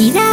felicidad.